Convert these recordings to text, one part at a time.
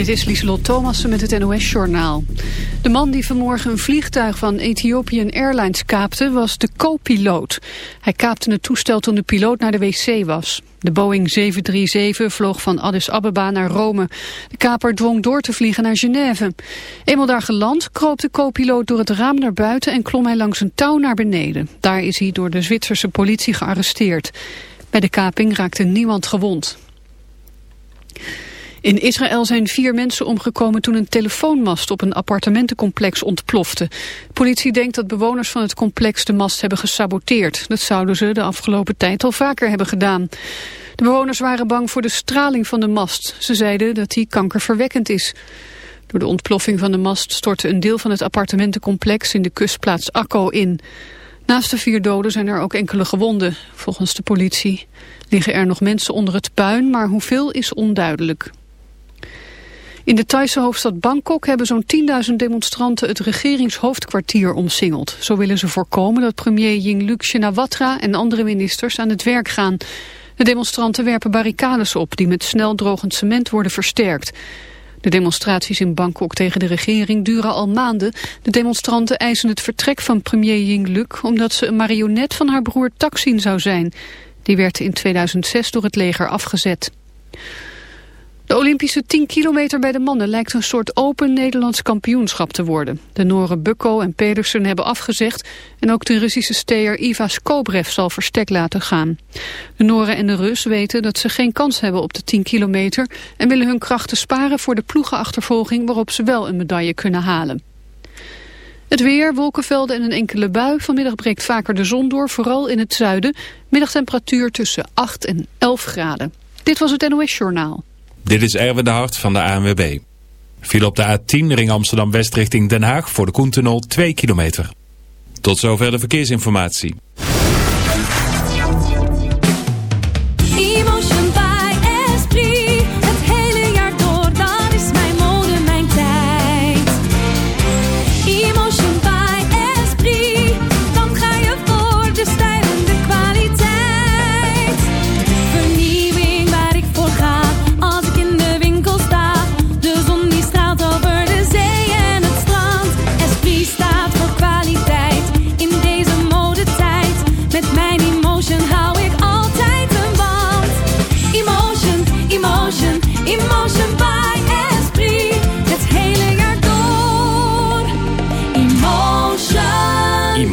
Dit is Lieselot Thomassen met het NOS-journaal. De man die vanmorgen een vliegtuig van Ethiopian Airlines kaapte was de co-piloot. Hij kaapte het toestel toen de piloot naar de wc was. De Boeing 737 vloog van Addis Ababa naar Rome. De kaper dwong door te vliegen naar Genève. Eenmaal daar geland kroop de co-piloot door het raam naar buiten en klom hij langs een touw naar beneden. Daar is hij door de Zwitserse politie gearresteerd. Bij de kaping raakte niemand gewond. In Israël zijn vier mensen omgekomen toen een telefoonmast op een appartementencomplex ontplofte. politie denkt dat bewoners van het complex de mast hebben gesaboteerd. Dat zouden ze de afgelopen tijd al vaker hebben gedaan. De bewoners waren bang voor de straling van de mast. Ze zeiden dat die kankerverwekkend is. Door de ontploffing van de mast stortte een deel van het appartementencomplex in de kustplaats Akko in. Naast de vier doden zijn er ook enkele gewonden. Volgens de politie liggen er nog mensen onder het puin, maar hoeveel is onduidelijk. In de Thaise hoofdstad Bangkok hebben zo'n 10.000 demonstranten het regeringshoofdkwartier omsingeld. Zo willen ze voorkomen dat premier Yingluck Shinawatra en andere ministers aan het werk gaan. De demonstranten werpen barricades op die met snel drogend cement worden versterkt. De demonstraties in Bangkok tegen de regering duren al maanden. De demonstranten eisen het vertrek van premier Yingluck omdat ze een marionet van haar broer Taksin zou zijn. Die werd in 2006 door het leger afgezet. De Olympische 10 kilometer bij de mannen lijkt een soort open Nederlands kampioenschap te worden. De Noren Bukko en Pedersen hebben afgezegd en ook de Russische steer Iva Skobrev zal verstek laten gaan. De Noren en de Rus weten dat ze geen kans hebben op de 10 kilometer en willen hun krachten sparen voor de ploegenachtervolging waarop ze wel een medaille kunnen halen. Het weer, wolkenvelden en een enkele bui. Vanmiddag breekt vaker de zon door, vooral in het zuiden. Middagtemperatuur tussen 8 en 11 graden. Dit was het NOS Journaal. Dit is Erwin de Hart van de ANWB. Viel op de A10 ring Amsterdam-West richting Den Haag voor de Koentunnel 2 kilometer. Tot zover de verkeersinformatie.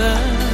了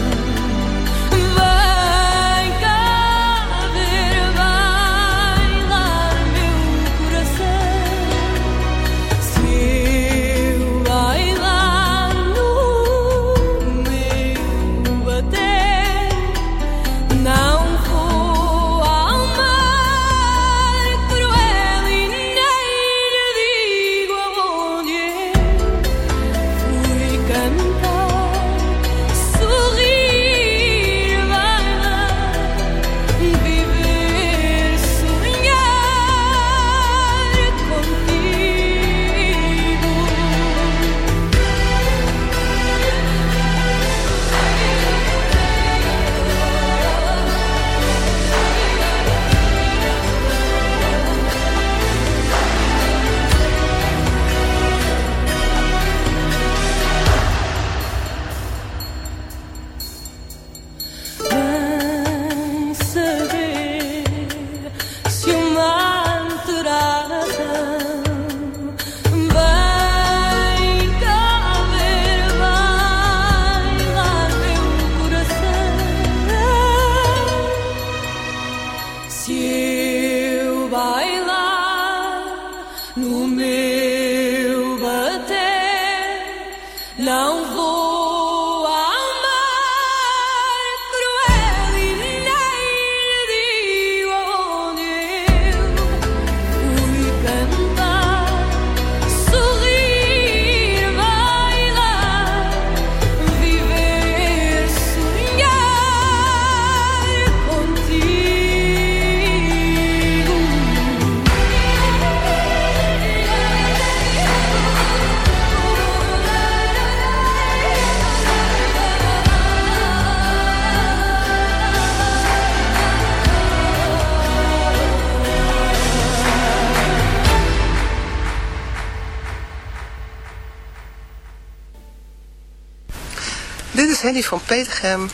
Henny van Petergem.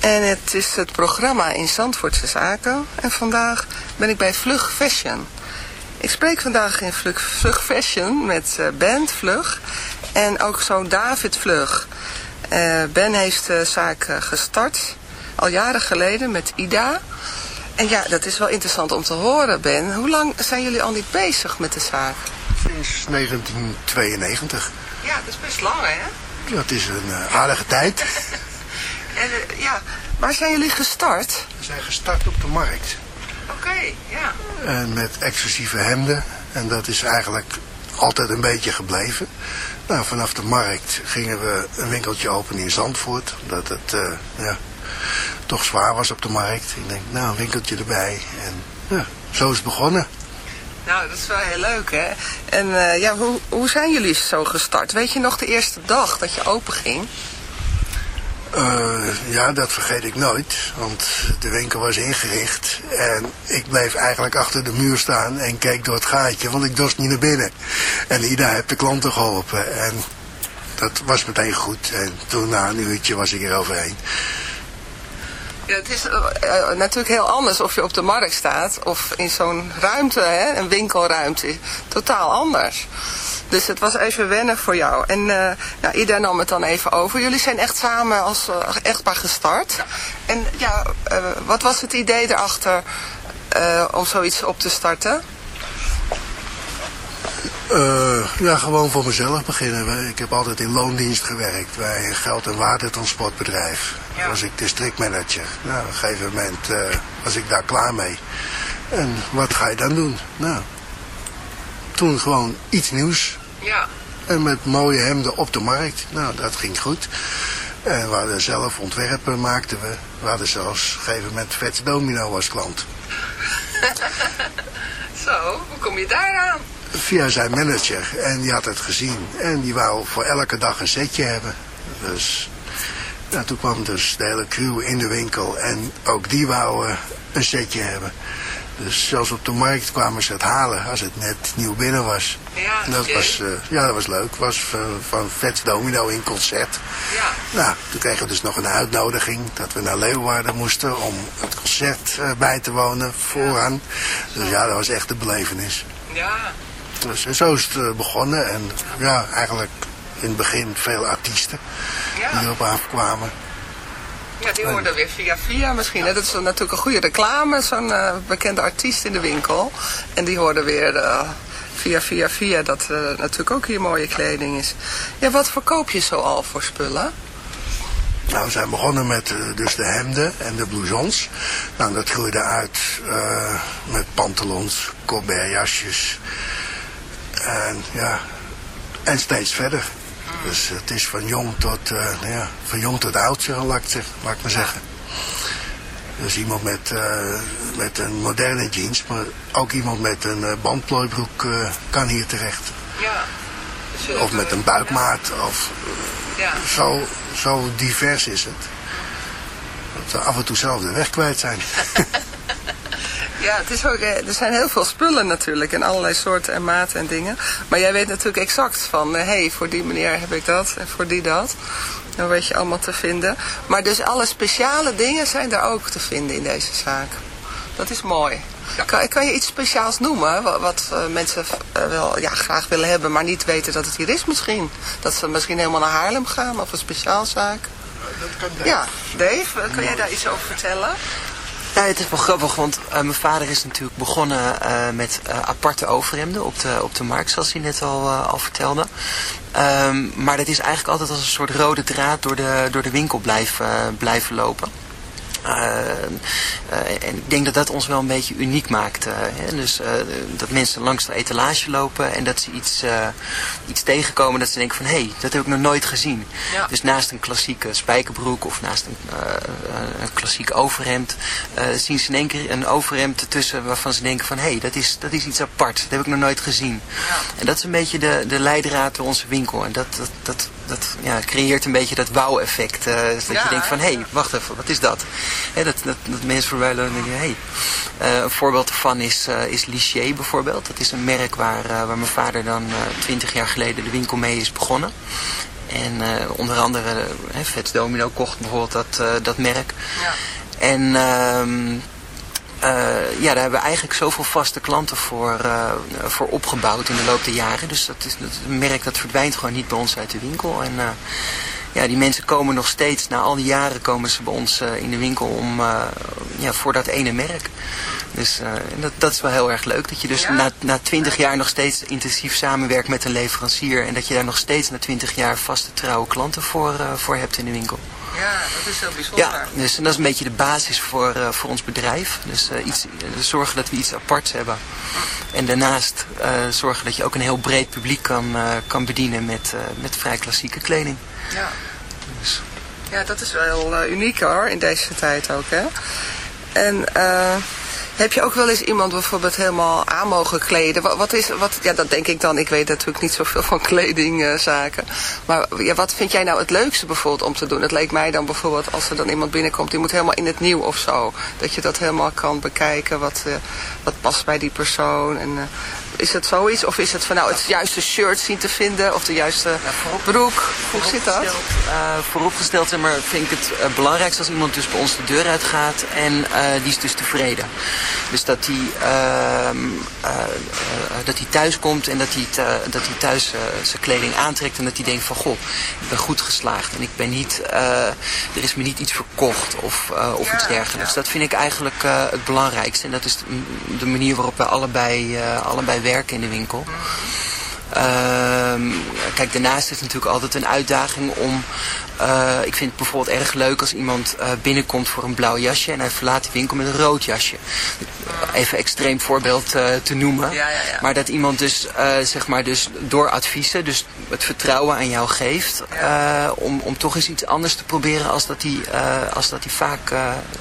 En het is het programma in Zandvoortse Zaken. En vandaag ben ik bij Vlug Fashion. Ik spreek vandaag in Vlug, Vlug Fashion met uh, Ben Vlug en ook zo'n David Vlug. Uh, ben heeft de zaak uh, gestart al jaren geleden met Ida. En ja, dat is wel interessant om te horen, Ben. Hoe lang zijn jullie al niet bezig met de zaak? Sinds 1992. Ja, dat is best lang, hè? Het is een uh, aardige tijd. en uh, ja, waar zijn jullie gestart? We zijn gestart op de markt. Oké, okay, ja. En met exclusieve hemden. En dat is eigenlijk altijd een beetje gebleven. Nou, vanaf de markt gingen we een winkeltje openen in Zandvoort. Omdat het, uh, ja, toch zwaar was op de markt. Ik denk, nou, een winkeltje erbij. En ja, zo is het begonnen. Nou, dat is wel heel leuk, hè? En uh, ja, hoe, hoe zijn jullie zo gestart? Weet je nog de eerste dag dat je open ging? Uh, ja, dat vergeet ik nooit, want de winkel was ingericht en ik bleef eigenlijk achter de muur staan en keek door het gaatje, want ik dorst niet naar binnen. En Ida heeft de klanten geholpen en dat was meteen goed en toen na een uurtje was ik er overheen. Ja, het is uh, natuurlijk heel anders of je op de markt staat of in zo'n ruimte, hè, een winkelruimte. Totaal anders. Dus het was even wennen voor jou. En uh, nou, Ida nam het dan even over. Jullie zijn echt samen als uh, echtpaar gestart. Ja. En ja, wat was het idee erachter om zoiets op te starten? Uh, ja, gewoon voor mezelf beginnen. Ik heb altijd in loondienst gewerkt bij een geld- en watertransportbedrijf. Ja. was ik districtmanager. Nou, op een gegeven moment uh, was ik daar klaar mee. En wat ga je dan doen? Nou, toen gewoon iets nieuws. Ja. En met mooie hemden op de markt. Nou, dat ging goed. En we hadden zelf ontwerpen, maakten we. We hadden zelfs op een gegeven moment Vets Domino als klant. Zo, hoe kom je daar aan? Via zijn manager. En die had het gezien. En die wou voor elke dag een setje hebben. Dus nou, toen kwam dus de hele crew in de winkel. En ook die wou een setje hebben. Dus zelfs op de markt kwamen ze het halen als het net nieuw binnen was. Ja, en dat was, uh, ja, dat was leuk. was van, van Vets Domino in concert. Ja. Nou, toen kregen we dus nog een uitnodiging dat we naar Leeuwarden moesten om het concert uh, bij te wonen vooraan. Dus ja, dat was echt de belevenis. Ja. Dus en zo is het uh, begonnen. En ja, eigenlijk in het begin veel artiesten ja. die erop afkwamen. Ja, die hoorden weer via via misschien. Hè? Dat is natuurlijk een goede reclame, zo'n uh, bekende artiest in de winkel. En die hoorden weer uh, via via via dat uh, natuurlijk ook hier mooie kleding is. Ja, wat verkoop je zo al voor spullen? Nou, we zijn begonnen met dus de hemden en de blousons. Nou, dat groeide uit met pantalons, colbertjasjes. En ja, en steeds verder. Dus het is van jong tot, uh, ja, van jong tot oud, laat ik, zeg, laat ik maar zeggen. Dus iemand met, uh, met een moderne jeans, maar ook iemand met een uh, bandplooibroek kan hier terecht. Ja. Of met een buikmaat, of ja. zo, zo divers is het. Dat we af en toe zelf de weg kwijt zijn. Ja, het is ook, er zijn heel veel spullen natuurlijk en allerlei soorten en maten en dingen. Maar jij weet natuurlijk exact van, hé, hey, voor die meneer heb ik dat en voor die dat. Dan weet je allemaal te vinden. Maar dus alle speciale dingen zijn daar ook te vinden in deze zaak. Dat is mooi. Ja. Kan, kan, je iets speciaals noemen, wat, wat uh, mensen uh, wel ja, graag willen hebben, maar niet weten dat het hier is misschien? Dat ze misschien helemaal naar Haarlem gaan of een speciaalzaak? Dat kan Dave. Ja, Dave, kan jij daar iets over vertellen? Ja, het is wel grappig, want uh, mijn vader is natuurlijk begonnen uh, met uh, aparte overhemden op de, op de markt, zoals hij net al, al vertelde. Um, maar dat is eigenlijk altijd als een soort rode draad door de, door de winkel blijf, blijven lopen. Uh, uh, en ik denk dat dat ons wel een beetje uniek maakt. Uh, hè? Dus dat mensen langs de etalage lopen en dat ze iets, iets tegenkomen dat ze denken van hé, hey, dat heb ik nog nooit gezien. Ja. Dus naast een klassieke spijkerbroek of naast een, een klassiek overhemd zien ze in één keer een overhemd ertussen waarvan ze denken van hé, hey, dat, is, dat is iets apart. Dat heb ik nog nooit gezien. Ja. En dat is een beetje de, de leidraad door onze winkel. En dat, dat, dat, dat ja, creëert een beetje dat wauw-effect. dus dat Ja, je denkt van hé, hey, wacht even, wat is dat? Dat, dat, dat mensen voorbij lopen en denken. Hey. Uh, een voorbeeld daarvan is, uh, is Lichier bijvoorbeeld. Dat is een merk waar, uh, waar mijn vader dan twintig jaar geleden de winkel mee is begonnen. En onder andere Vets Domino kocht bijvoorbeeld dat, dat merk. Ja. En ehm, ja, daar hebben we eigenlijk zoveel vaste klanten voor, voor opgebouwd in de loop der jaren. Dus dat is dat merk dat verdwijnt gewoon niet bij ons uit de winkel. En ja, die mensen komen nog steeds, na al die jaren komen ze bij ons uh, in de winkel om, uh, ja, voor dat ene merk. Dus uh, dat, dat is wel heel erg leuk. Dat je dus na, na 20 jaar nog steeds intensief samenwerkt met een leverancier. En dat je daar nog steeds na 20 jaar vaste trouwe klanten voor, voor hebt in de winkel. Ja, dat is heel bijzonder. Ja, dus dat is een beetje de basis voor, voor ons bedrijf. Dus iets, zorgen dat we iets aparts hebben. En daarnaast zorgen dat je ook een heel breed publiek kan, kan bedienen met, met vrij klassieke kleding. Ja. Ja, dat is wel uh, uniek hoor, in deze tijd ook hè. En uh, heb je ook wel eens iemand bijvoorbeeld helemaal aan mogen kleden? Wat, wat, is, wat, ja, dat denk ik dan. Ik weet natuurlijk niet zoveel van kledingzaken. Maar ja, wat vind jij nou het leukste bijvoorbeeld om te doen? Het leek mij dan bijvoorbeeld als er dan iemand binnenkomt, die moet helemaal in het nieuw of zo. Dat je dat helemaal kan bekijken, wat, uh, wat past bij die persoon. En, is het zoiets? Of is het van nou het juiste shirt zien te vinden? Of de juiste ja, broek? Hoe zit dat? Uh, vooropgesteld maar, vind ik het uh, belangrijkste als iemand dus bij ons de deur uitgaat. En uh, die is dus tevreden. Dus dat hij, ehm, dat hij thuis komt en dat hij, dat hij thuis zijn kleding aantrekt. En dat hij denkt van goh, ik ben goed geslaagd. En ik ben niet, er is me niet iets verkocht of, of iets dergelijks. Dat vind ik eigenlijk het belangrijkste. En dat is de manier waarop wij allebei, allebei werken werken in de winkel. Uh, kijk, daarnaast is het natuurlijk altijd een uitdaging om... Uh, ik vind het bijvoorbeeld erg leuk als iemand uh, binnenkomt voor een blauw jasje... en hij verlaat de winkel met een rood jasje. Even extreem voorbeeld uh, te noemen. Ja, ja, ja. Maar dat iemand dus, zeg maar dus door adviezen... dus het vertrouwen aan jou geeft... om, om toch eens iets anders te proberen... als dat hij, als dat hij vaak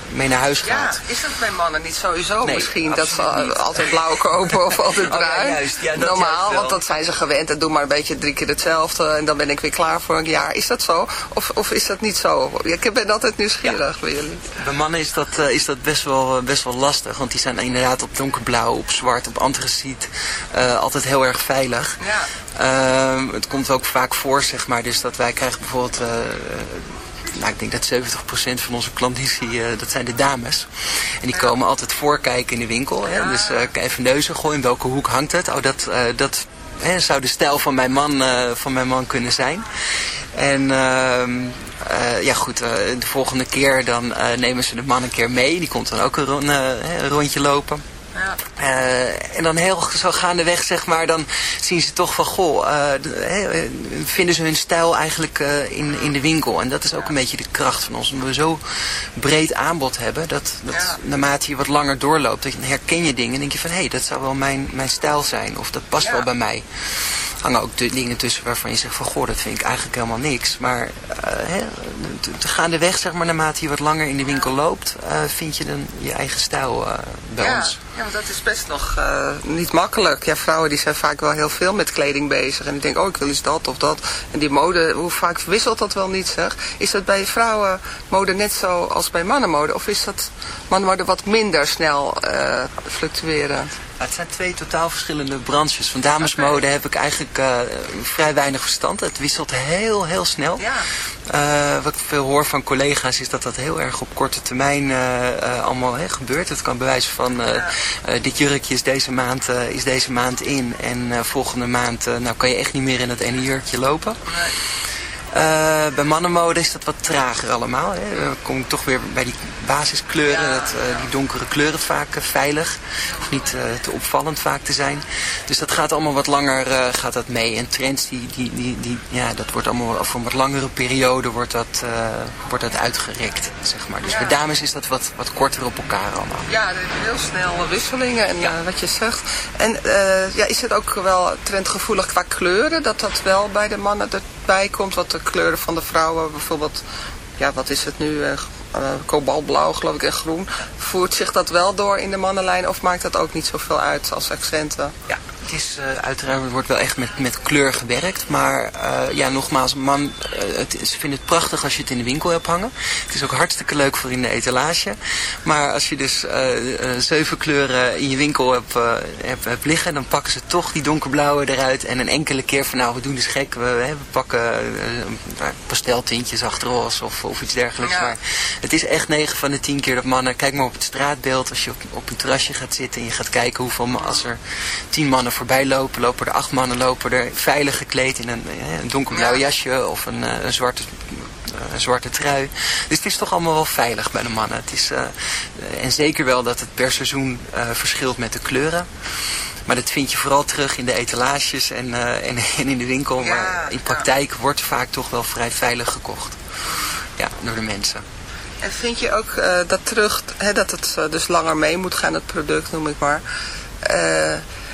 mee naar huis gaat. Ja, is dat bij mannen niet sowieso nee, misschien? Dat ze altijd blauw kopen of altijd bruin? Oh, juist. Ja, dat Normaal, want dat zijn ze gewend en doe maar een beetje drie keer hetzelfde en dan ben ik weer klaar voor een jaar. Is dat zo? Of, of is dat niet zo? Ik ben altijd nieuwsgierig ja. bij jullie. Bij mannen is dat, uh, is dat best, wel, uh, best wel lastig, want die zijn inderdaad op donkerblauw, op zwart, op antraciet uh, altijd heel erg veilig. Ja. Ehm, het komt ook vaak voor, zeg maar, dus dat wij krijgen bijvoorbeeld nou, ik denk dat 70% van onze klanditie, uh, dat zijn de dames. En die komen altijd voorkijken in de winkel. Hè? Dus uh, even neuzen gooien, in welke hoek hangt het? Oh, dat, uh, dat hè, zou de stijl van mijn man, van mijn man kunnen zijn. En ehm, ja goed, de volgende keer dan nemen ze de man een keer mee. Die komt dan ook een, een rondje lopen. Uh, en dan heel zo gaandeweg, zeg maar, dan zien ze toch van, goh, uh, vinden ze hun stijl eigenlijk uh, in, in de winkel. En dat is ook een beetje de kracht van ons. Omdat we zo breed aanbod hebben, dat, dat ja. naarmate je wat langer doorloopt, dan herken je dingen en denk je van, hé, hey, dat zou wel mijn, mijn stijl zijn. Of dat past wel bij mij hangen ook dingen tussen waarvan je zegt van goh, dat vind ik eigenlijk helemaal niks. Maar te gaandeweg, zeg maar, naarmate je wat langer in de winkel loopt, vind je dan je eigen stijl bij ons. Ja, dat is best nog niet makkelijk. Ja, vrouwen die zijn vaak wel heel veel met kleding bezig. En die denken, oh, ik wil eens dat of dat. En die mode, hoe vaak wisselt dat wel niet, zeg? Is dat bij vrouwenmode net zo als bij mannenmode? Of is dat mannenmode wat minder snel Het zijn twee totaal verschillende branches. Van damesmode okay. heb ik eigenlijk uh, vrij weinig verstand. Het wisselt heel, heel snel. Ja. Uh, wat ik veel hoor van collega's is dat dat heel erg op korte termijn uh, allemaal gebeurt. Het kan bewijzen van ja. dit jurkje is deze maand, is deze maand in. En volgende maand nou kan je echt niet meer in het ene jurkje lopen. Nee. Uh, bij mannenmode is dat wat trager allemaal. Hè. Dan kom ik toch weer bij die basiskleuren. Dat, uh, die donkere kleuren vaak uh, veilig. Of niet te opvallend vaak te zijn. Dus dat gaat allemaal wat langer gaat dat mee. En trends, die, die, die, die, ja, dat wordt allemaal voor een wat langere periode wordt dat, wordt dat uitgerekt. Zeg maar. Dus ja. bij dames is dat wat, wat korter op elkaar allemaal. Ja, heel snel wisselingen en ja. wat je zegt. En ja, is het ook wel trendgevoelig qua kleuren? Dat dat wel bij de mannen erbij komt? Wat de kleuren van de vrouwen bijvoorbeeld, ja wat is het nu, uh, kobaltblauw geloof ik en groen. Voert zich dat wel door in de mannenlijn of maakt dat ook niet zoveel uit als accenten? Ja, het is uh, uiteraard, wordt wel echt met, met kleur gewerkt. Maar uh, ja, nogmaals, man, uh, het, ze vinden het prachtig als je het in de winkel hebt hangen. Het is ook hartstikke leuk voor in de etalage. Maar als je dus zeven kleuren in je winkel hebt, hebt, hebt, liggen, dan pakken ze toch die donkerblauwe eruit. En een enkele keer van nou, we doen dus gek, we, we pakken pasteltintjes achter roze of, of iets dergelijks. Ja. Maar het is echt 9 van de 10 keer dat mannen, kijk maar op het straatbeeld, als je op, op een terrasje gaat zitten en je gaat kijken hoeveel, als er 10 mannen voorbij lopen, lopen er 8 mannen lopen er veilig gekleed in een, een donkerblauw jasje of een, een zwarte een zwarte trui. Dus het is toch allemaal wel veilig bij de mannen. Het is, uh, en zeker wel dat het per seizoen uh, verschilt met de kleuren. Maar dat vind je vooral terug in de etalages en, uh, en, en, in de winkel. Ja, maar in praktijk ja. wordt vaak toch wel vrij veilig gekocht. Ja, door de mensen. En vind je ook dat terug, hè, dat het dus langer mee moet gaan, het product noem ik maar.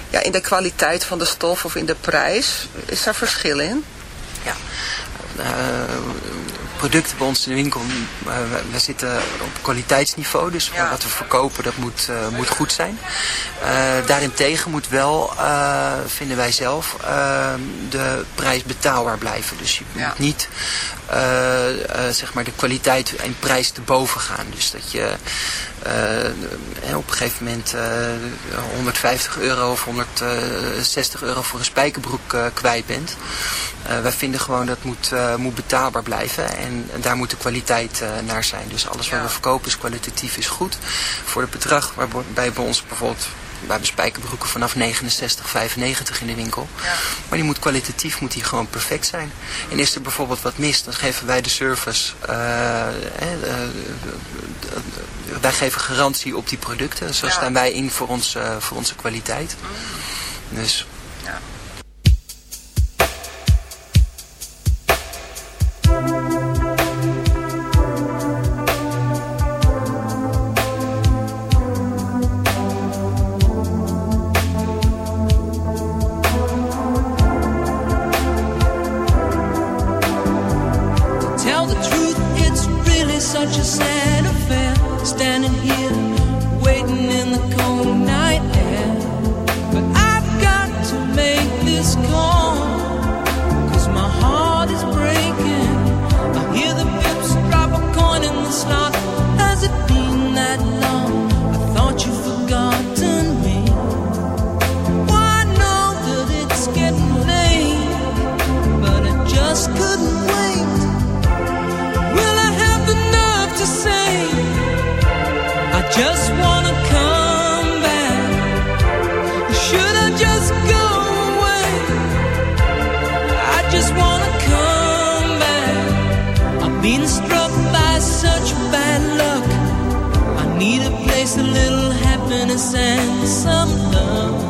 Ja, in de kwaliteit van de stof of in de prijs, is daar verschil in? Ja, producten bij ons in de winkel, uh, we, zitten op kwaliteitsniveau. Dus ja. wat we verkopen, dat moet, uh, moet goed zijn. Uh, daarentegen moet wel, vinden wij zelf, de prijs betaalbaar blijven. Dus je ja. moet niet zeg maar de kwaliteit en prijs te boven gaan. Dus dat je uh, op een gegeven moment uh, 150 euro of 160 euro voor een spijkerbroek kwijt bent. wij vinden gewoon dat moet, moet betaalbaar blijven en daar moet de kwaliteit naar zijn. Dus alles wat we verkopen is kwalitatief is goed. Voor het bedrag waarbij bij ons bijvoorbeeld we hebben spijkerbroeken vanaf 69,95 in de winkel. Ja. Maar die moet kwalitatief moet die gewoon perfect zijn. En is er bijvoorbeeld wat mis, dan geven wij de service. Uh, uh, wij geven garantie op die producten. Zo staan wij in voor, ons, voor onze kwaliteit. Mm. Dus... been struck by such bad luck. I need a place, a little happiness, and some love.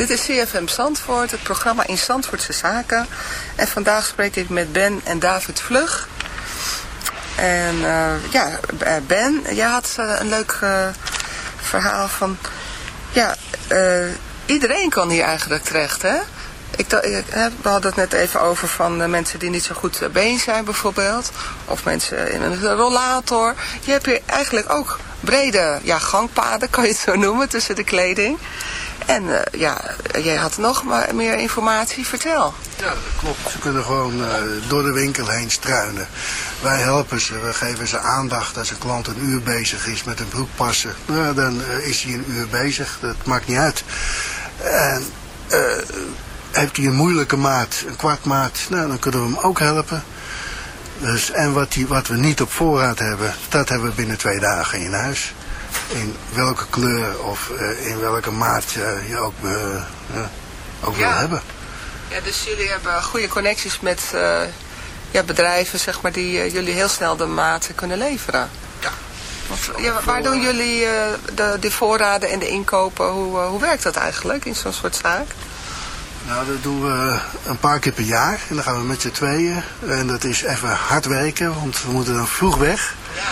Dit is CFM Zandvoort, het programma in Zandvoortse Zaken. En vandaag spreek ik met Ben en David Vlug. En uh, ja, Ben, jij had uh, een leuk verhaal van... Ja, iedereen kan hier eigenlijk terecht, hè? Ik, we hadden het net even over van mensen die niet zo goed been zijn bijvoorbeeld. Of mensen in een rollator. Je hebt hier eigenlijk ook brede ja, gangpaden, kan je het zo noemen, tussen de kleding. En uh, ja, jij had nog maar meer informatie. Vertel. Ja, dat klopt. Ze kunnen gewoon uh, door de winkel heen struinen. Wij helpen ze. We geven ze aandacht. Als een klant een uur bezig is met een broek passen, nou, dan uh, is hij een uur bezig. Dat maakt niet uit. En heeft hij een moeilijke maat, een kwart maat, nou, dan kunnen we hem ook helpen. Dus, en wat, die, wat we niet op voorraad hebben, dat hebben we binnen twee dagen in huis in welke kleur of uh, in welke maat uh, je ook, uh, ook ja. wil hebben. Ja, dus jullie hebben goede connecties met ja, bedrijven zeg maar, die jullie heel snel de maten kunnen leveren. Ja. Want, ja waar doen jullie de, de voorraden en de inkopen? Hoe, hoe werkt dat eigenlijk in zo'n soort zaak? Nou, dat doen we een paar keer per jaar. En dan gaan we met z'n tweeën. En dat is even hard werken, want we moeten dan vroeg weg. Ja.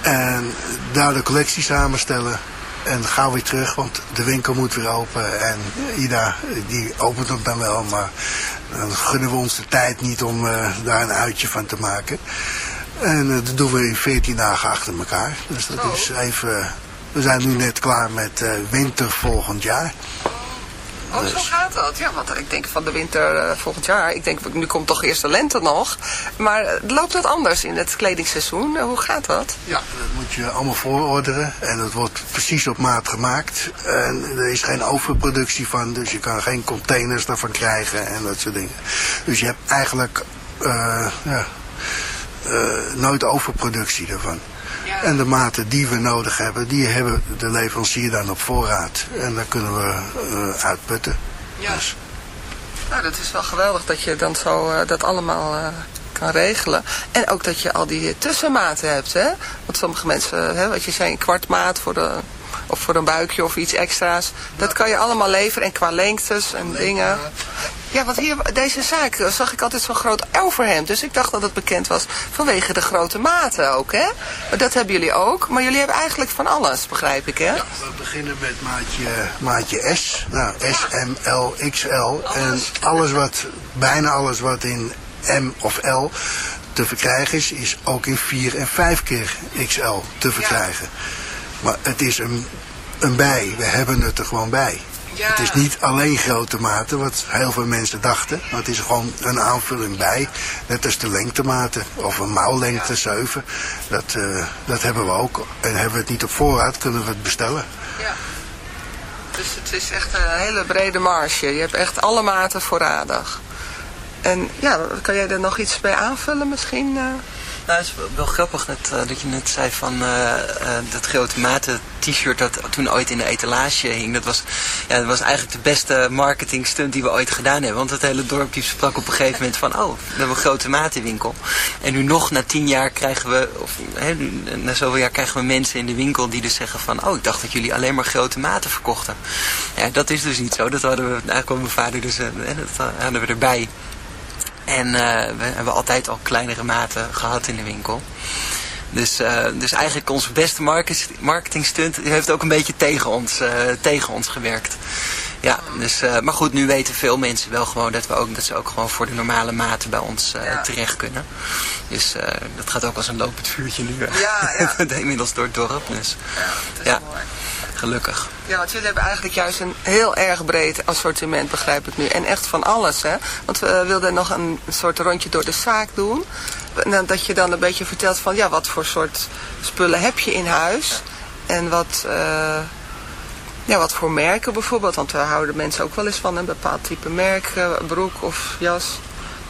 En daar de collectie samenstellen. En gaan weer terug, want de winkel moet weer open. En Ida, die opent hem dan wel, maar dan gunnen we ons de tijd niet om uh, daar een uitje van te maken. En uh, dat doen we in 14 dagen achter elkaar. Dus dat oh. is even... We zijn nu net klaar met uh, winter volgend jaar. Oh, zo dus- gaat dat. Ja, want ik denk van de winter uh, volgend jaar. Ik denk, nu komt toch eerst de lente nog. Maar uh, loopt dat anders in het kledingsseizoen? Uh, hoe gaat dat? Ja, dat moet je allemaal voororderen. En dat wordt precies op maat gemaakt. En er is geen overproductie van. Dus je kan geen containers daarvan krijgen en dat soort dingen. Dus je hebt eigenlijk ja, nooit overproductie ervan. En de maten die we nodig hebben, die hebben de leverancier dan op voorraad. En daar kunnen we uh, uitputten. Ja. Dus. Nou, dat is wel geweldig dat je dan zo uh, dat allemaal uh, kan regelen. En ook dat je al die tussenmaten hebt, hè. Want sommige mensen, hè, wat je zei, een kwart maat voor de of voor een buikje of iets extra's. Dat kan je allemaal leveren en qua lengtes en dingen. Ja, want hier, deze zaak zag ik altijd zo'n groot overhemd. Dus ik dacht dat het bekend was vanwege de grote maten ook, hè? Maar dat hebben jullie ook. Maar jullie hebben eigenlijk van alles, begrijp ik, hè? Ja, we beginnen met maatje, maatje S. Nou, S, M, L, XL. En alles wat, bijna alles wat in M of L te verkrijgen is, is ook in 4 en 5 keer XL te verkrijgen. Maar het is een, een bij. We hebben het er gewoon bij. Het is niet alleen grote maten, wat heel veel mensen dachten. Maar het is gewoon een aanvulling bij. Net als de lengtematen of een mouwlengte 7. Dat, uh, dat hebben we ook. En hebben we het niet op voorraad, kunnen we het bestellen. Ja. Dus het is echt een hele brede marge. Je hebt echt alle maten voorradig. En ja, kan jij er nog iets bij aanvullen misschien? Nou, het is wel grappig dat, uh, dat je net zei van uh, dat grote maten t-shirt dat toen ooit in de etalage hing. Dat was, ja, dat was eigenlijk de beste marketing stunt die we ooit gedaan hebben. Want het hele dorpje sprak op een gegeven moment van, oh, we hebben een grote matenwinkel. En nu nog, na tien jaar krijgen we, of na zoveel jaar krijgen we mensen in de winkel die dus zeggen van, oh, ik dacht dat jullie alleen maar grote maten verkochten. Ja, dat is dus niet zo. Dat hadden we, eigenlijk wel mijn vader dus, dat hadden we erbij. En uh, we hebben altijd al kleinere maten gehad in de winkel. Dus, uh, dus eigenlijk onze beste marketing stunt heeft ook een beetje tegen ons, uh, tegen ons gewerkt. Ja, dus, maar goed, nu weten veel mensen wel gewoon dat, we ook, dat ze ook gewoon voor de normale maten bij ons ja. terecht kunnen. Dus dat gaat ook als een lopend vuurtje nu. Ja, ja. Inmiddels door het dorp. Dus, ja, ja. Gelukkig. Ja, want jullie hebben eigenlijk juist een heel erg breed assortiment, begrijp ik nu. En echt van alles, hè. Want we wilden nog een soort rondje door de zaak doen. Dat je dan een beetje vertelt van, ja, wat voor soort spullen heb je in huis? En wat, uh, ja, wat voor merken bijvoorbeeld. Want we houden mensen ook wel eens van een bepaald type merk, uh, broek of jas.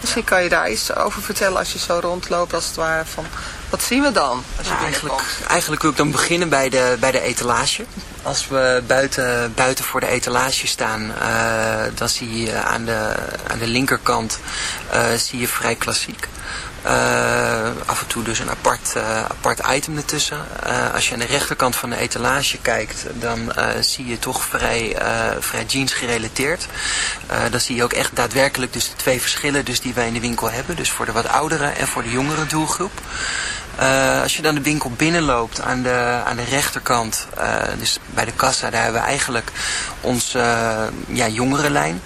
Misschien kan je daar iets over vertellen als je zo rondloopt, als het ware van... Wat zien we dan? Als je eigenlijk, eigenlijk wil ik dan beginnen bij de, bij de etalage. Als we buiten, buiten voor de etalage staan, uh, dan zie je aan de, aan de linkerkant uh, zie je vrij klassiek. af en toe dus een apart, apart item ertussen. als je aan de rechterkant van de etalage kijkt, dan zie je toch vrij, vrij jeans gerelateerd. dan zie je ook echt daadwerkelijk dus de twee verschillen dus die wij in de winkel hebben. Dus voor de wat oudere en voor de jongere doelgroep. Uh, als je dan de winkel binnenloopt aan de, aan de rechterkant, uh, dus bij de kassa, daar hebben we eigenlijk onze uh, ja, jongerenlijn.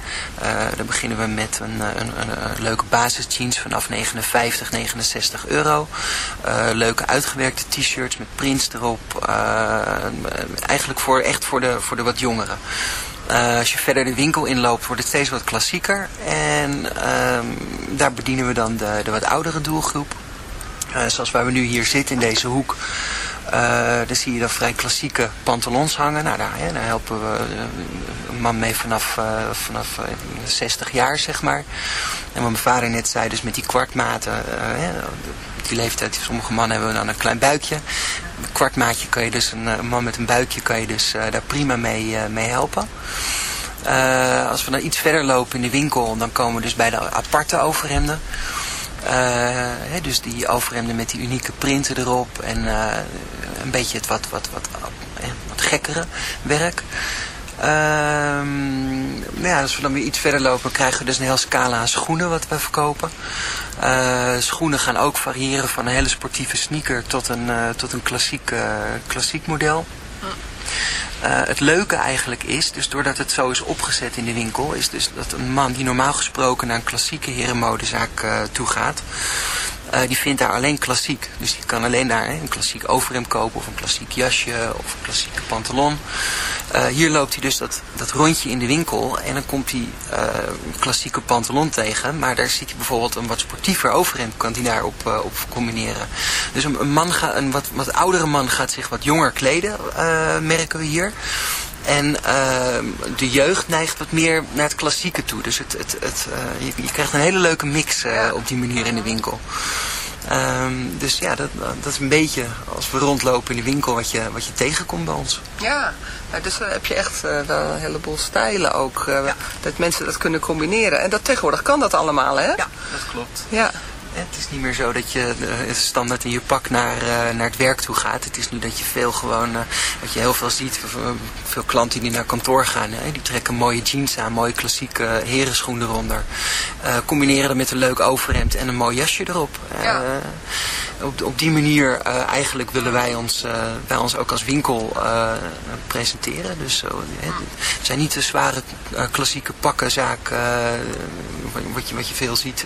dan beginnen we met een, een, een, leuke basisjeans vanaf 59, 69 euro. leuke uitgewerkte t-shirts met prints erop. eigenlijk voor, echt voor de, voor de wat jongeren. Als je verder de winkel inloopt wordt het steeds wat klassieker. En uh, daar bedienen we dan de, de wat oudere doelgroep. Uh, zoals waar we nu hier zitten in deze hoek. Uh, daar zie je dan vrij klassieke pantalons hangen. Nou, daar, helpen we een man mee vanaf, uh, vanaf 60 jaar, zeg maar. En wat mijn vader net zei, dus met die kwartmaten. die leeftijd, sommige mannen hebben dan een klein buikje. Een kwartmaatje kan je dus, een, een man met een buikje kan je dus daar prima mee, mee helpen. als we dan iets verder lopen in de winkel, dan komen we dus bij de aparte overhemden. Uh, dus die overhemden met die unieke printen erop en uh, een beetje het wat, wat, wat, wat gekkere werk. Ehm, nou ja, als we dan weer iets verder lopen krijgen we dus een hele scala aan schoenen wat we verkopen. schoenen gaan ook variëren van een hele sportieve sneaker tot een, tot een klassiek, klassiek model. Uh, het leuke eigenlijk is, dus doordat het zo is opgezet in de winkel, is dus dat een man die normaal gesproken naar een klassieke herenmodezaak uh, toe gaat, uh, die vindt daar alleen klassiek. Dus die kan alleen daar een klassiek overhemd kopen of een klassiek jasje of een klassieke pantalon. Uh, hier loopt hij dus dat, dat rondje in de winkel en dan komt hij uh, een klassieke pantalon tegen. Maar daar ziet hij bijvoorbeeld een wat sportiever overhemd, kan hij daar op, combineren. Dus een, een, man gaat, een wat, wat oudere man gaat zich wat jonger kleden, merken we hier. En uh, de jeugd neigt wat meer naar het klassieke toe. Dus het, het, het, uh, je, je, krijgt een hele leuke mix uh, op die manier in de winkel. Um, dus ja, dat, dat is een beetje als we rondlopen in de winkel wat je, wat je tegenkomt bij ons. Ja, dus dan heb je echt wel een heleboel stijlen ook. Ja. Dat mensen dat kunnen combineren. En dat tegenwoordig kan dat allemaal, hè? Ja, dat klopt. Ja. Het is niet meer zo dat je uh, standaard in je pak naar, uh, naar het werk toe gaat. Het is nu dat je veel gewoon, wat je heel veel ziet, veel klanten die naar kantoor gaan, die trekken mooie jeans aan, mooie klassieke herenschoenen eronder. combineren dat met een leuk overhemd en een mooi jasje erop. Ja. op, op die manier eigenlijk willen wij ons, wij ons ook als winkel presenteren. Dus het zijn niet de zware klassieke pakkenzaak wat, je, wat je veel ziet.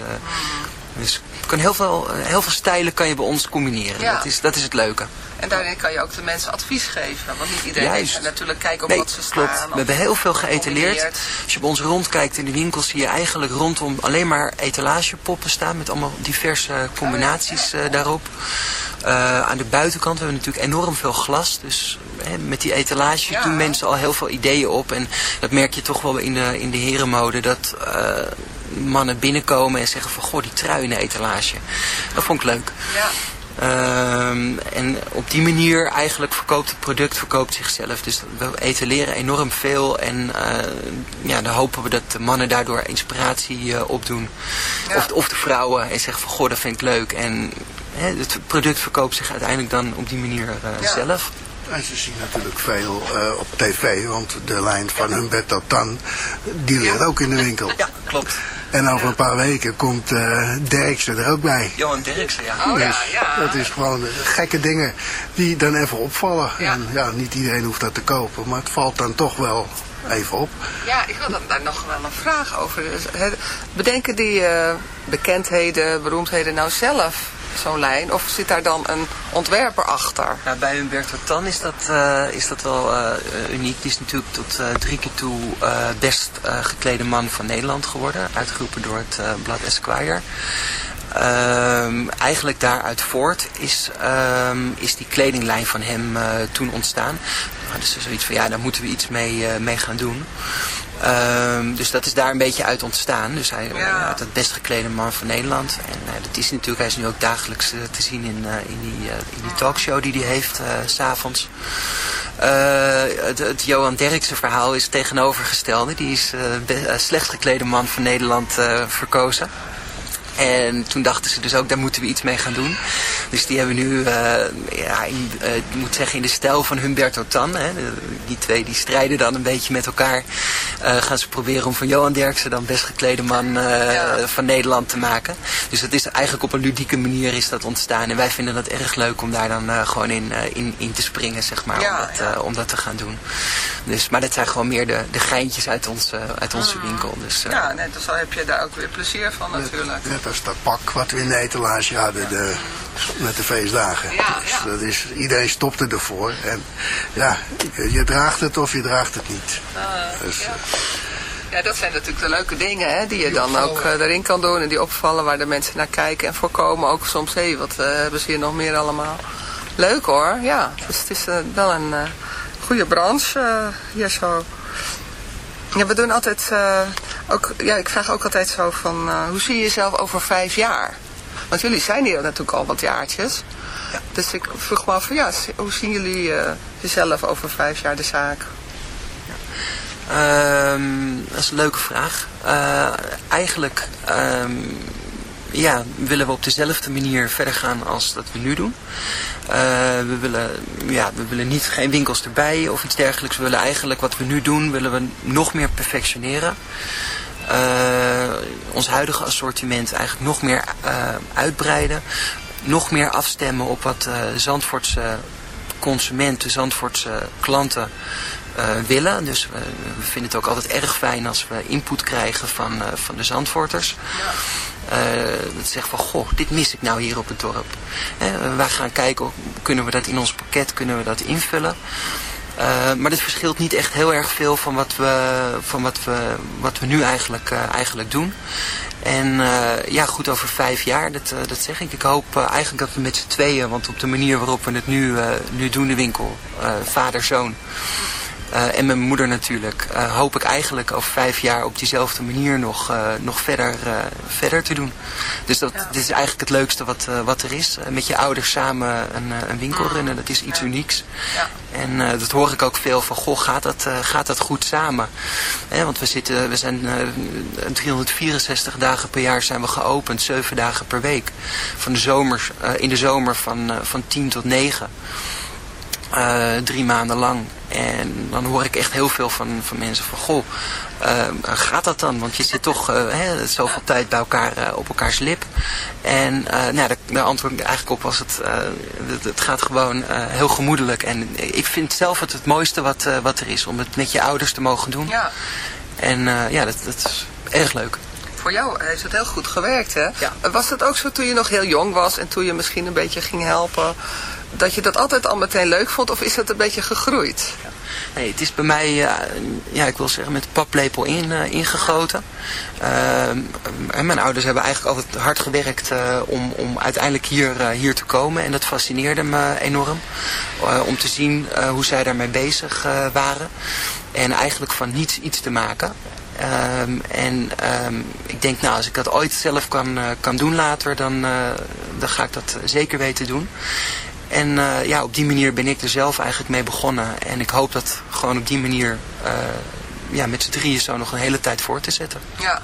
Dus kan heel, veel, heel veel stijlen kan je bij ons combineren. Ja. Dat, is, dat is het leuke. En daarin kan je ook de mensen advies geven. Want niet iedereen Juist. natuurlijk kijken op nee, wat ze staan. Klopt. We hebben heel veel geëtaleerd. Als je bij ons rondkijkt in de winkel zie je eigenlijk rondom alleen maar etalagepoppen staan. Met allemaal diverse combinaties uh, daarop. Uh, aan de buitenkant hebben we natuurlijk enorm veel glas. Dus hè, met die etalage ja. doen mensen al heel veel ideeën op. En dat merk je toch wel in de, in de herenmode. Dat uh, mannen binnenkomen en zeggen van... Goh, die trui in de etalage. Dat vond ik leuk. Ja. Um, en op die manier eigenlijk verkoopt het product verkoopt zichzelf. Dus we etaleren enorm veel en uh, ja, dan hopen we dat de mannen daardoor inspiratie uh, opdoen. Ja. Of, of de vrouwen en zeggen van goh dat vind ik leuk. En hè, het product verkoopt zich uiteindelijk dan op die manier uh, ja. zelf. En ze zien natuurlijk veel uh, op tv, want de lijn van Humberto Tan, die ligt ook in de winkel. Ja, klopt. En over een paar weken komt uh, Derksen er ook bij. Johan Derksen, ja. Oh, ja, ja. Dat is gewoon gekke dingen die dan even opvallen. Ja. En ja, niet iedereen hoeft dat te kopen, maar het valt dan toch wel even op. Ja, ik had daar nog wel een vraag over. Bedenken die uh, bekendheden, beroemdheden nou zelf zo'n lijn? Of zit daar dan een ontwerper achter? Nou, bij Humberto Tan is dat, uh, is dat wel uh, uniek. Die is natuurlijk tot uh, drie keer toe best geklede man van Nederland geworden. Uitgeroepen door het blad Esquire. Um, eigenlijk daaruit voort is, um, is die kledinglijn van hem toen ontstaan. Nou, dus zoiets van ja, daar moeten we iets mee, mee gaan doen. Um, dus dat is daar een beetje uit ontstaan. Dus hij ja. had het best geklede man van Nederland. En uh, dat is natuurlijk, hij is nu ook dagelijks uh, te zien in, uh, in, die, in die talkshow die hij heeft s s'avonds. Het, het, Johan Derksen verhaal is tegenovergestelde. Die is slecht geklede man van Nederland verkozen. En toen dachten ze dus ook, daar moeten we iets mee gaan doen. Dus die hebben nu, ja, in, ik moet zeggen, in de stijl van Humberto Tan. Hè, die twee die strijden dan een beetje met elkaar. gaan ze proberen om van Johan Derksen dan best geklede man van Nederland te maken. Dus dat is eigenlijk op een ludieke manier is dat ontstaan. En wij vinden dat erg leuk om daar dan gewoon in, in, in te springen, zeg maar. om, dat, om dat te gaan doen. Dus, maar dat zijn gewoon meer de, de geintjes uit, ons, uit onze ah. winkel. Dus, ja, net, dus heb je daar ook weer plezier van natuurlijk. Net, als dat pak wat we in de etalage hadden de, met de feestdagen. Ja, dus dat is, iedereen stopte ervoor. En ja, je draagt het of je draagt het niet. Uh, dus, ja. Ja, dat zijn natuurlijk de leuke dingen hè, die je dan ook uh, erin kan doen en die opvallen waar de mensen naar kijken en voorkomen ook soms, hé, hey, wat uh, hebben ze hier nog meer allemaal. Leuk hoor, ja. Dus het is wel een goede branche hier zo. Ja, we doen altijd ook, ja, ik vraag ook altijd zo van, hoe zie je jezelf over vijf jaar? Want jullie zijn hier natuurlijk al wat jaartjes. Ja. Dus ik vroeg me af, ja, hoe zien jullie jezelf over vijf jaar de zaak? Um, dat is een leuke vraag. Eigenlijk um, ja, willen we op dezelfde manier verder gaan als dat we nu doen. Uh, we, willen, ja, we willen niet geen winkels erbij of iets dergelijks. We willen eigenlijk wat we nu doen, willen we nog meer perfectioneren. Uh, ons huidige assortiment eigenlijk nog meer uitbreiden. Nog meer afstemmen op wat Zandvoortse consumenten, Zandvoortse klanten willen. Dus we, vinden het ook altijd erg fijn als we input krijgen van, van de Zandvoorters. Uh, dat zegt van, goh, dit mis ik nou hier op het dorp. wij gaan kijken, kunnen we dat in ons pakket, kunnen we dat invullen. maar dit verschilt niet echt heel erg veel van wat we, van wat we, wat we nu eigenlijk, eigenlijk doen. En ja, goed over vijf jaar, dat, dat zeg ik. Ik hoop eigenlijk dat we met z'n tweeën, want op de manier waarop we het nu, nu doen, de winkel, vader-zoon... Uh, en mijn moeder natuurlijk. Uh, hoop ik eigenlijk over vijf jaar op diezelfde manier nog, uh, nog verder, verder te doen. Dus dat dit is eigenlijk het leukste wat, wat er is. met je ouders samen een, een winkel mm. runnen, dat is iets ja. unieks. Ja. En dat hoor ik ook veel van, goh, gaat dat, gaat dat goed samen? want we, zitten, we zijn 364 dagen per jaar zijn we geopend, 7 dagen per week. Van de zomers, in de zomer van, van 10 tot 9. Uh, drie maanden lang. En dan hoor ik echt heel veel van, van mensen van, goh, uh, gaat dat dan? Want je zit toch uh, hè, zoveel tijd bij elkaar op elkaars lip. En nou, de antwoord eigenlijk op was het, het, het, gaat gewoon heel gemoedelijk. En ik vind zelf het het mooiste wat, wat er is, om het met je ouders te mogen doen. Ja. En ja, dat, dat is erg leuk voor jou heeft het heel goed gewerkt, hè? Ja. Was het ook zo toen je nog heel jong was en toen je misschien een beetje ging helpen dat je dat altijd al meteen leuk vond of is dat een beetje gegroeid? Nee, het is bij mij, uh, ja, ik wil zeggen, met paplepel in, uh, ingegoten. Uh, mijn ouders hebben eigenlijk altijd hard gewerkt om, om uiteindelijk hier, hier te komen. En dat fascineerde me enorm. om te zien hoe zij daarmee bezig waren. En eigenlijk van niets iets te maken. Um, en um, ik denk, nou, als ik dat ooit zelf kan, kan doen later, dan, dan ga ik dat zeker weten doen. En uh, ja, op die manier ben ik er zelf eigenlijk mee begonnen. En ik hoop dat gewoon op die manier uh, ja, met z'n drieën zo nog een hele tijd voor te zetten. Ja.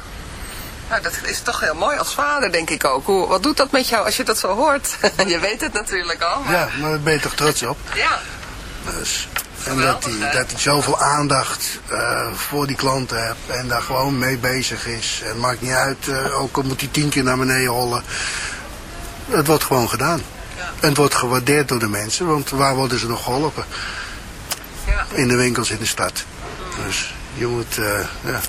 Nou, dat is toch heel mooi als vader, denk ik ook. Hoe, wat doet dat met jou als je dat zo hoort? je weet het natuurlijk al. Maar... Ja, maar daar ben je toch trots op? ja. Dus, en dat hij, dat hij zoveel aandacht uh, voor die klanten hebt en daar gewoon mee bezig is. En het maakt niet uit, ook al moet hij tien keer naar beneden hollen. Het wordt gewoon gedaan. En het wordt gewaardeerd door de mensen, want waar worden ze nog geholpen? Ja. In de winkels in de stad. Dus je moet, uh, ja.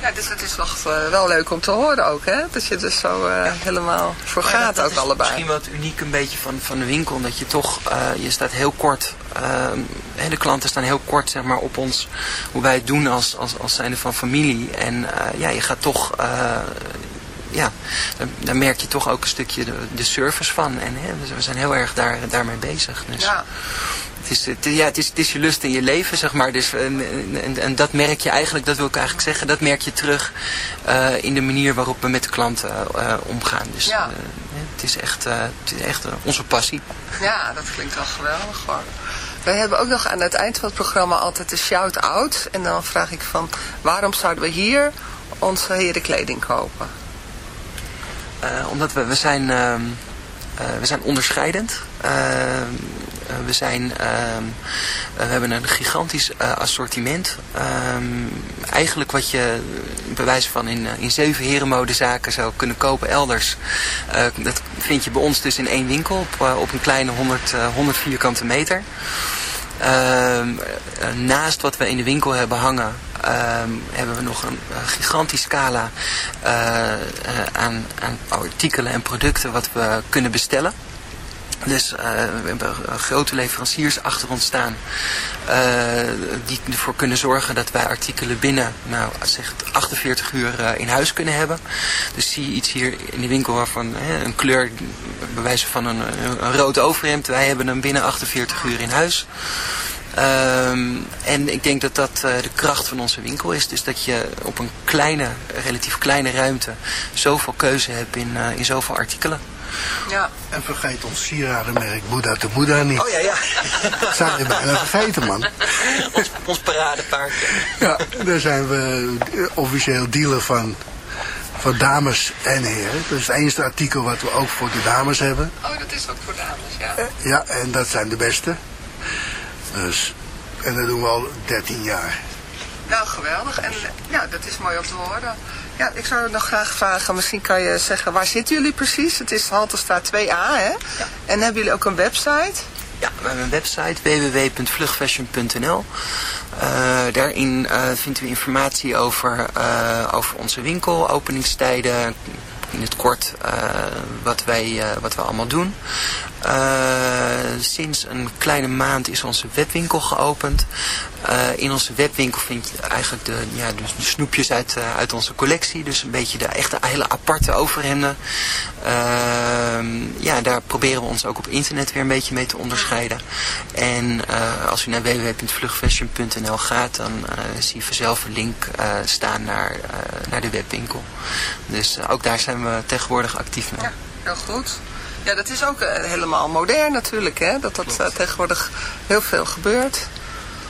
Ja, dus het is nog uh, wel leuk om te horen ook, hè? Dat je er zo uh, ja. helemaal voor maar gaat ook allebei. misschien wat uniek een beetje van, van de winkel, dat je toch, je staat heel kort, de klanten staan heel kort zeg maar, op ons, hoe wij het doen als, als, als zijnde van familie. En ja, je gaat toch ja, daar, merk je toch ook een stukje de, de service van. En hè, we zijn heel erg daar, daarmee bezig. Dus. Ja. Het is, het, ja, het, is, het is je lust in je leven, zeg maar. Dus, en, en, en, dat merk je eigenlijk, dat wil ik eigenlijk zeggen, dat merk je terug uh, in de manier waarop we met de klanten uh, omgaan. Dus ja. uh, het is echt, het is echt onze passie. Ja, dat klinkt wel geweldig hoor. Wij hebben ook nog aan het eind van het programma altijd de shout-out. En dan vraag ik van, waarom zouden we hier onze herenkleding kopen? Omdat we, we zijn... Ehm, we zijn onderscheidend. Ehm, we, zijn, ehm, we hebben een gigantisch assortiment. eigenlijk wat je bij wijze van in, in zeven herenmodezaken zou kunnen kopen elders. dat vind je bij ons dus in één winkel op, op een kleine 100, 100 vierkante meter. Naast wat we in de winkel hebben hangen, ehm, hebben we nog een gigantisch scala uh, aan, aan artikelen en producten wat we kunnen bestellen. Dus uh, we hebben grote leveranciers achter ons staan die ervoor kunnen zorgen dat wij artikelen binnen nou, zeg 48 uur in huis kunnen hebben. Dus zie je iets hier in de winkel waarvan een kleur bewijzen van een, een, rood overhemd. Wij hebben hem binnen 48 uur in huis. Um, en ik denk dat dat uh, de kracht van onze winkel is. Dus dat je op een kleine, relatief kleine ruimte zoveel keuze hebt in, uh, in zoveel artikelen. Ja. En vergeet ons sieradenmerk Boeddha de Boeddha niet. Oh ja, ja. Dat zijn we bijna vergeten, man. ons, ons paradepaard. Ja, daar zijn we officieel dealer van. Voor dames en heren. Dat is het enige artikel wat we ook voor de dames hebben. Oh, dat is ook voor dames, ja. Ja, en dat zijn de beste. Dus, en dat doen we al 13 jaar. Nou, geweldig. En ja, dat is mooi om te horen. Ja, ik zou nog graag vragen, misschien kan je zeggen, waar zitten jullie precies? Het is Halterstraat 2A, hè? Ja. En hebben jullie ook een website? Ja, we hebben een website www.vlugfashion.nl. Uh, daarin uh, vindt u informatie over, uh, over onze winkel, openingstijden, in het kort wat, wij, wat we allemaal doen. sinds een kleine maand is onze webwinkel geopend. In onze webwinkel vind je eigenlijk de, ja, de, de snoepjes uit, uit onze collectie. Dus een beetje de echte hele aparte overhemden. Uh, ja, daar proberen we ons ook op internet weer een beetje mee te onderscheiden. En als u naar www.vlugfashion.nl gaat, dan zie je vanzelf een link staan naar, naar de webwinkel. Dus ook daar zijn we tegenwoordig actief mee. Ja, heel goed. Ja, dat is ook helemaal modern natuurlijk, hè? Dat dat tegenwoordig heel veel gebeurt.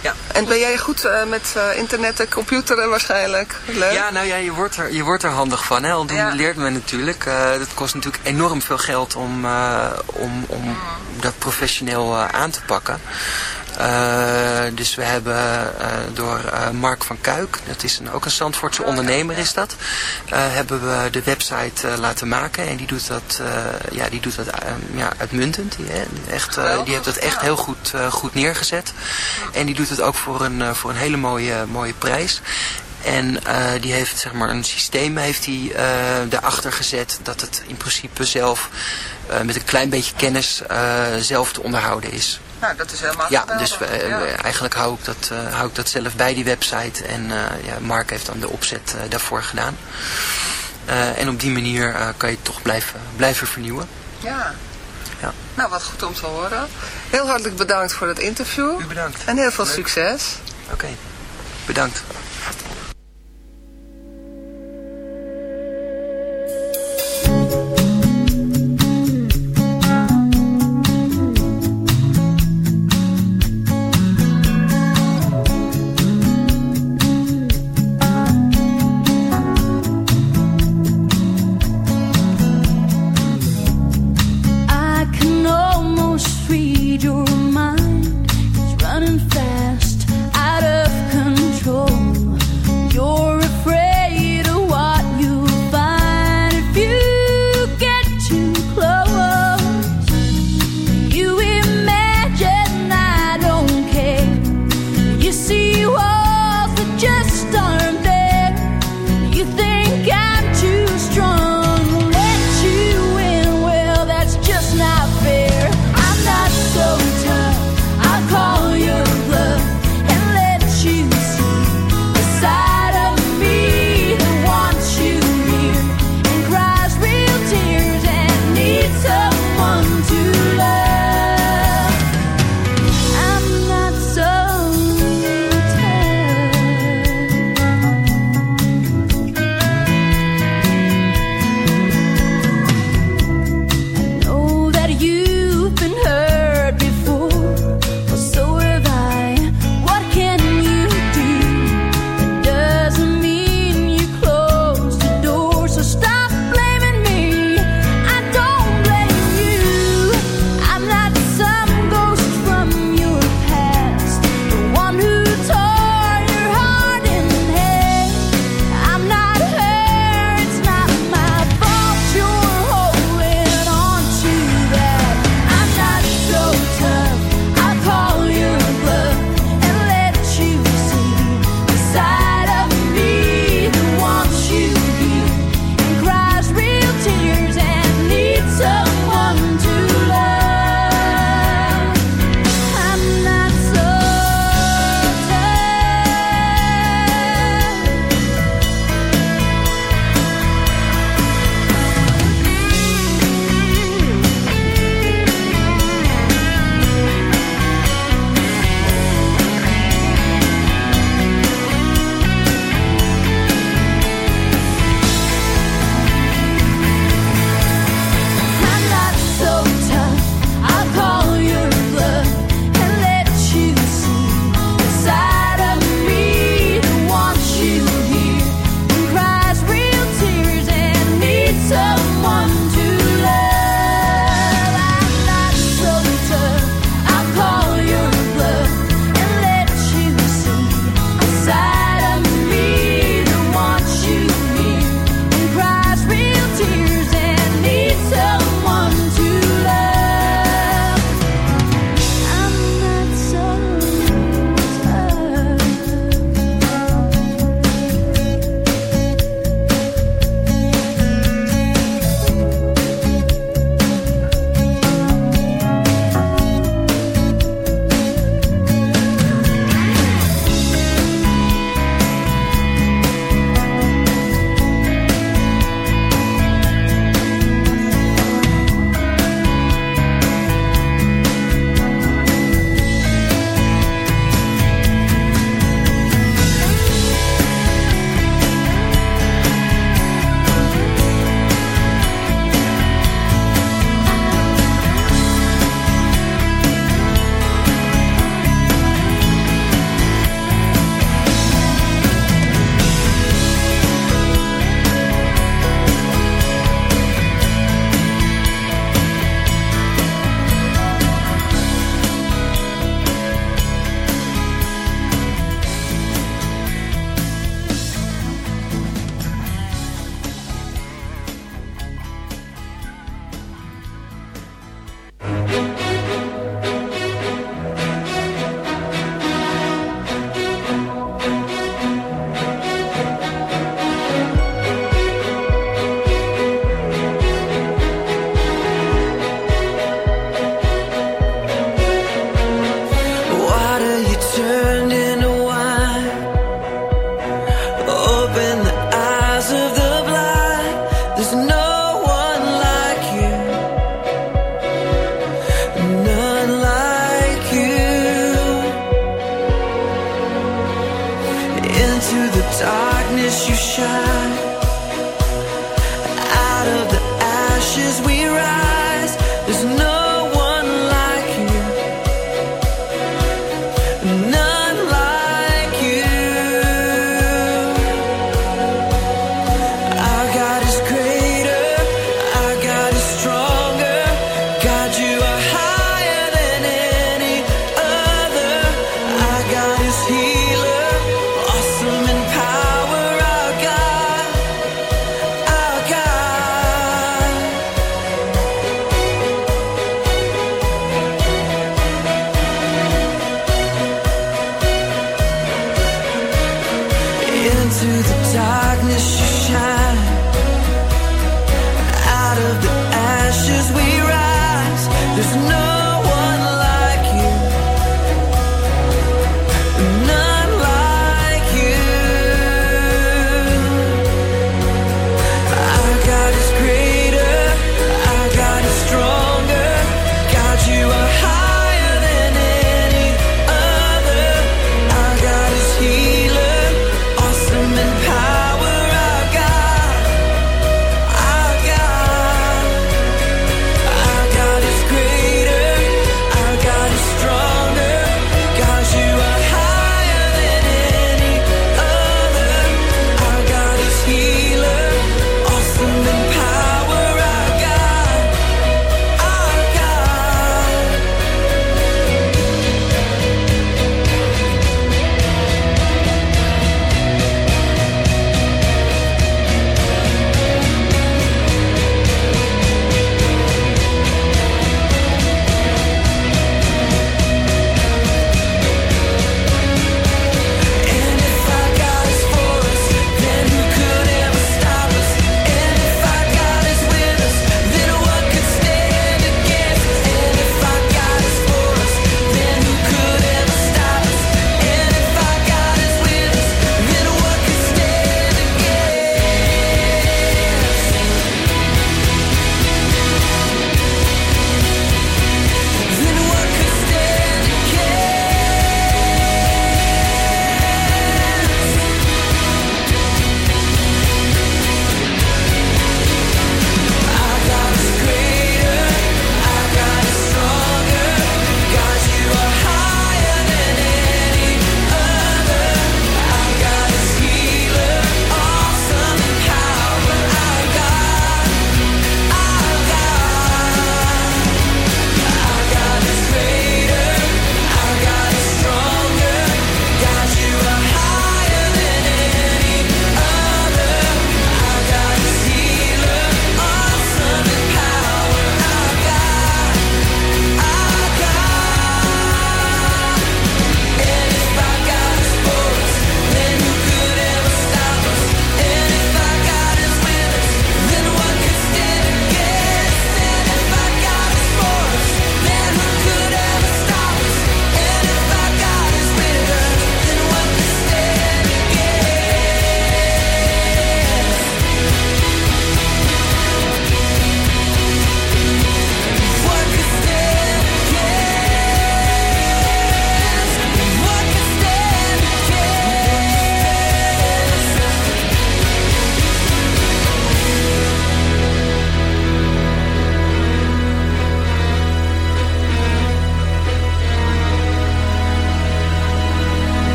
Ja. En ben jij goed uh, met uh, internet en computeren waarschijnlijk? Leuk? Ja, nou ja, je wordt er, je wordt er handig van. Hè? Want ja. leert men natuurlijk. Uh, dat kost natuurlijk enorm veel geld om, om, om mm. dat professioneel aan te pakken. Uh, dus we hebben uh, door uh, Mark van Kuik, dat is een, ook een Zandvoortse ondernemer is dat, hebben we de website laten maken. En die doet dat, ja, die doet dat ja, uitmuntend. Die, echt, die heeft dat echt heel goed, goed neergezet. En die doet het ook voor een, voor een hele mooie, mooie prijs. En uh, die heeft zeg maar een systeem heeft hij uh, daarachter gezet dat het in principe zelf uh, met een klein beetje kennis zelf te onderhouden is. Nou, dat is helemaal Ja, dus we, ja. eigenlijk hou ik, dat, uh, hou ik dat zelf bij die website. En uh, ja, Mark heeft dan de opzet uh, daarvoor gedaan. en op die manier kan je het toch blijven, blijven vernieuwen. Ja. ja. Nou, wat goed om te horen. Heel hartelijk bedankt voor het interview. U bedankt. En heel veel Leuk. succes. Oké, okay. bedankt.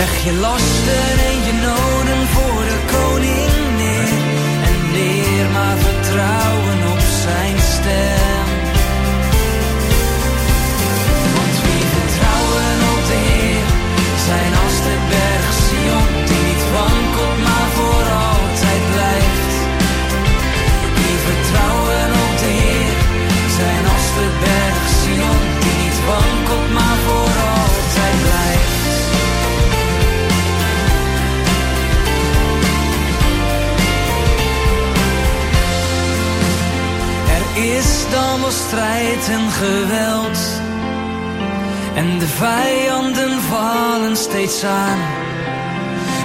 Leg je lasten en je noden voor de koning neer. En neer maar vertrouwen op zijn ster. Strijd en geweld. En de vijanden vallen steeds aan.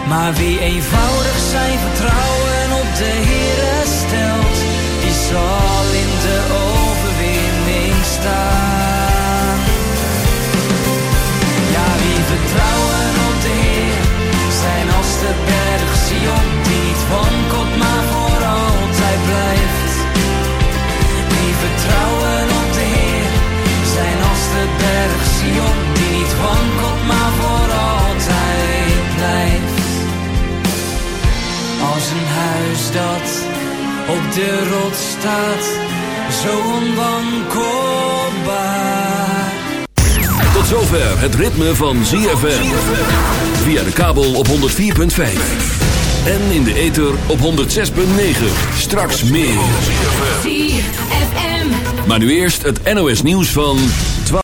Maar wie eenvoudig zijn vertrouwen op de Heer stelt, die zal in de overwinning staan. Ja, wie vertrouwen op de Heer, zijn als de berg Sion, die niet wankelt, maar voor altijd blijft. Sion, die niet wankelt, maar voor altijd blijft. Als een huis dat op de rots staat, zo onwankelbaar. Tot zover het ritme van ZFM. Via de kabel op 104.5. En in de ether op 106.9. Straks meer. ZFM. Maar nu eerst het NOS nieuws van 12.